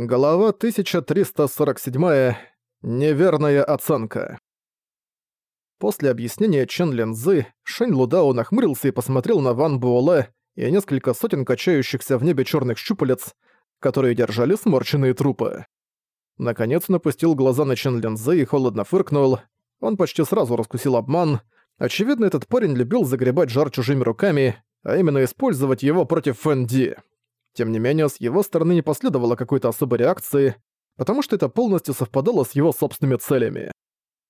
Глава 1347. Неверная оценка. После объяснения Чен Линзы, Шэнь Лудао нахмурился и посмотрел на Ван Буоле и несколько сотен качающихся в небе черных щупалец, которые держали сморченные трупы. Наконец напустил глаза на Чен Линзы и холодно фыркнул. Он почти сразу раскусил обман. Очевидно, этот парень любил загребать жар чужими руками, а именно использовать его против Фэн Ди. Тем не менее, с его стороны не последовало какой-то особой реакции, потому что это полностью совпадало с его собственными целями.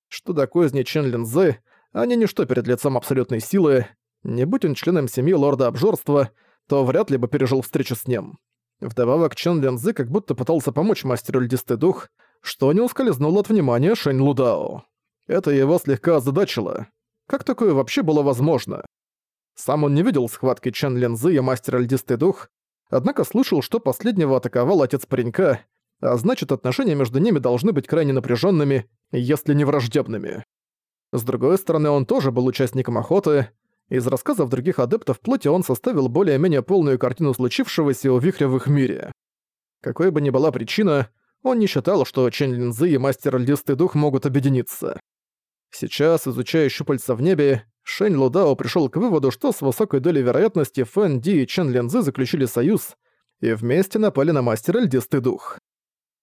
Что до козни Чен Линзы, они ничто перед лицом абсолютной силы, не будь он членом семьи лорда обжорства, то вряд ли бы пережил встречу с ним. Вдобавок Чен Линзы как будто пытался помочь мастеру льдистый дух, что не ускользнуло от внимания Шэнь Лудао. Это его слегка озадачило. Как такое вообще было возможно? Сам он не видел схватки Чен Линзы и мастера льдистый дух, однако слышал, что последнего атаковал отец паренька, а значит, отношения между ними должны быть крайне напряженными, если не враждебными. С другой стороны, он тоже был участником охоты. Из рассказов других адептов плоти он составил более-менее полную картину случившегося у вихря в их мире. Какой бы ни была причина, он не считал, что Чен Линзы и Мастер Льдистый Дух могут объединиться. Сейчас, изучая щупальца в небе, Шэнь Лудао пришел к выводу, что с высокой долей вероятности Фэн Ди и Чен Линзы заключили союз и вместе напали на мастера Льдистый Дух.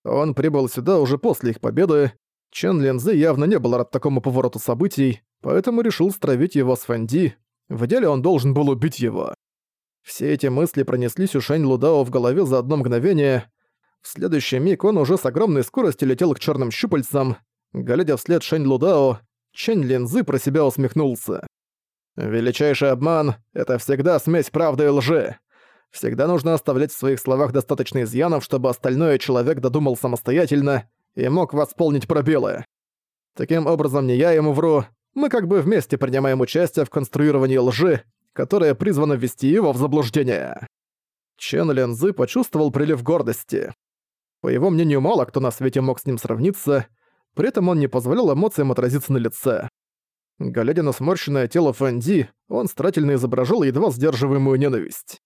Он прибыл сюда уже после их победы. Чен Линзы явно не был рад такому повороту событий, поэтому решил стравить его с Фэн Ди. В идеале он должен был убить его. Все эти мысли пронеслись у Шэнь Лудао в голове за одно мгновение. В следующий миг он уже с огромной скоростью летел к черным щупальцам. Глядя вслед Шэнь Лудао, Чэнь Линзы про себя усмехнулся. Величайший обман — это всегда смесь правды и лжи. Всегда нужно оставлять в своих словах достаточно изъянов, чтобы остальное человек додумал самостоятельно и мог восполнить пробелы. Таким образом, не я ему вру, мы как бы вместе принимаем участие в конструировании лжи, которая призвана ввести его в заблуждение. Чен Лензы почувствовал прилив гордости. По его мнению, мало кто на свете мог с ним сравниться, при этом он не позволял эмоциям отразиться на лице. Глядя на сморщенное тело Фэнди, он старательно изображал едва сдерживаемую ненависть.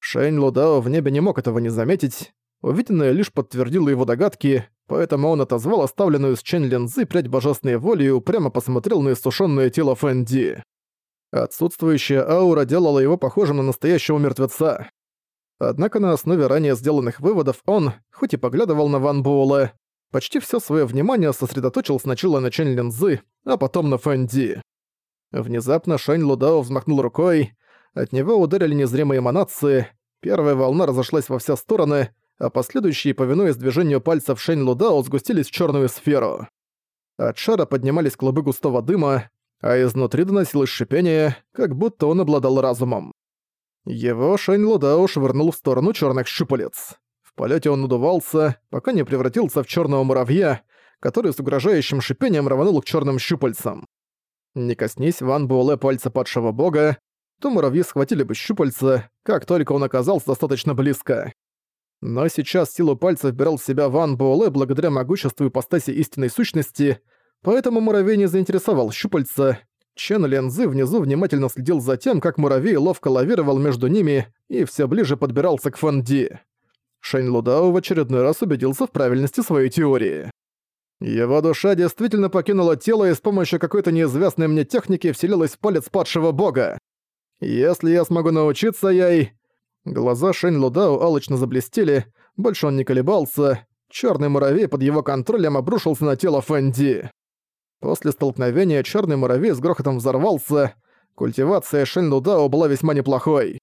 Шэнь Лудао в небе не мог этого не заметить. Увиденное лишь подтвердило его догадки, поэтому он отозвал оставленную с Чэнь Линзы прядь божественной воли и упрямо посмотрел на иссушенное тело Фэнди. Отсутствующая аура делала его похожим на настоящего мертвеца. Однако на основе ранее сделанных выводов он, хоть и поглядывал на Ван Буэлэ, почти все свое внимание сосредоточил сначала на Чэнь Линзы, а потом на Фэнди. Внезапно Шань Лудао взмахнул рукой, от него ударили незримые эманации, первая волна разошлась во все стороны, а последующие, повинуясь движению пальцев Шэнь Лудао, сгустились в черную сферу. От шара поднимались клубы густого дыма, а изнутри доносилось шипение, как будто он обладал разумом. Его Шэнь Лудао швырнул в сторону черных щупалец. Полете он надувался, пока не превратился в черного муравья, который с угрожающим шипением рванул к черным щупальцам. Не коснись Ван Буэлэ пальца падшего бога, то муравьи схватили бы щупальца, как только он оказался достаточно близко. Но сейчас силу пальца вбирал в себя Ван Буэлэ благодаря могуществу ипостаси истинной сущности, поэтому муравей не заинтересовал щупальца. Чен Лензы внизу внимательно следил за тем, как муравей ловко лавировал между ними и все ближе подбирался к Фанди. Шэнь Лудао в очередной раз убедился в правильности своей теории. Его душа действительно покинула тело и с помощью какой-то неизвестной мне техники вселилась в палец падшего бога. Если я смогу научиться ей... Глаза Шэнь Лудао алчно заблестели, больше он не колебался. Черный муравей под его контролем обрушился на тело Фэнди. После столкновения черный муравей с грохотом взорвался. Культивация Шэнь Лудао была весьма неплохой.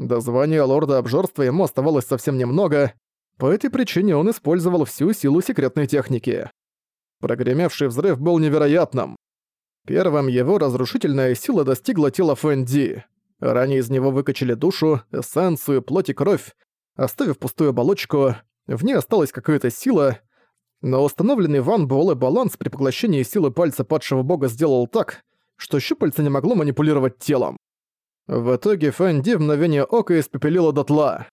До звания лорда обжорства ему оставалось совсем немного, по этой причине он использовал всю силу секретной техники. Прогремевший взрыв был невероятным. Первым его разрушительная сила достигла тела Фэнди. Ранее из него выкачали душу, эссенцию, плоть и кровь, оставив пустую оболочку, в ней осталась какая-то сила, но установленный Ван Буэлэ баланс при поглощении силы пальца падшего бога сделал так, что щупальце не могло манипулировать телом. В итоге Фэнди в мгновение ока испепелила дотла.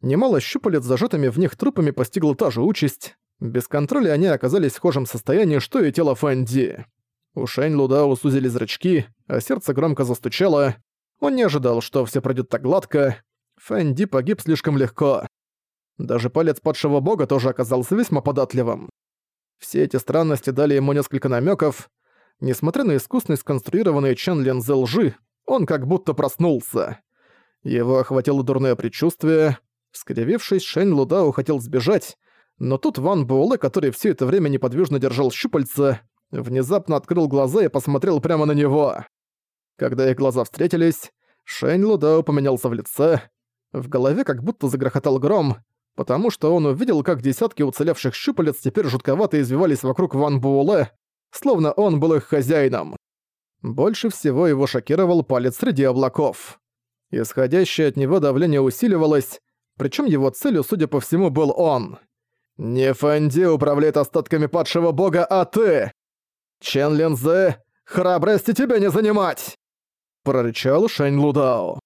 Немало щупалец зажатыми в них трупами постигла та же участь, без контроля они оказались в схожем состоянии, что и тело Фэнди. У Шэнь Лудао сузили зрачки, а сердце громко застучало. Он не ожидал, что все пройдет так гладко. Фэнди погиб слишком легко. Даже палец падшего бога тоже оказался весьма податливым. Все эти странности дали ему несколько намеков. Несмотря на искусно сконструированные Чен Линзы лжи, он как будто проснулся. Его охватило дурное предчувствие. Скривившись, Шэнь Лудау хотел сбежать, но тут Ван Буэлэ, который все это время неподвижно держал щупальца, внезапно открыл глаза и посмотрел прямо на него. Когда их глаза встретились, Шэнь Лудау поменялся в лице. В голове как будто загрохотал гром, потому что он увидел, как десятки уцелевших щупалец теперь жутковато извивались вокруг Ван Буэлэ, словно он был их хозяином. Больше всего его шокировал палец среди облаков. Исходящее от него давление усиливалось, причем его целью, судя по всему, был он. «Не Фэнди управляет остатками падшего бога, а ты! Чен Линзе, храбрости тебя не занимать!» прорычал Шэнь Лудао.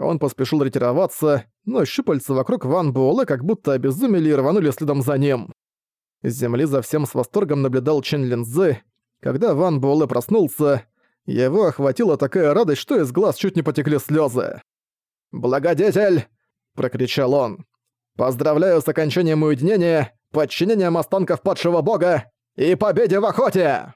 Он поспешил ретироваться, но щупальца вокруг Ван Буэлэ как будто обезумели и рванули следом за ним. С земли за всем с восторгом наблюдал Чен Линзы. Когда Ван Буэлэ проснулся, его охватила такая радость, что из глаз чуть не потекли слезы. «Благодетель!» – прокричал он. «Поздравляю с окончанием уединения, подчинением останков падшего бога и победе в охоте!»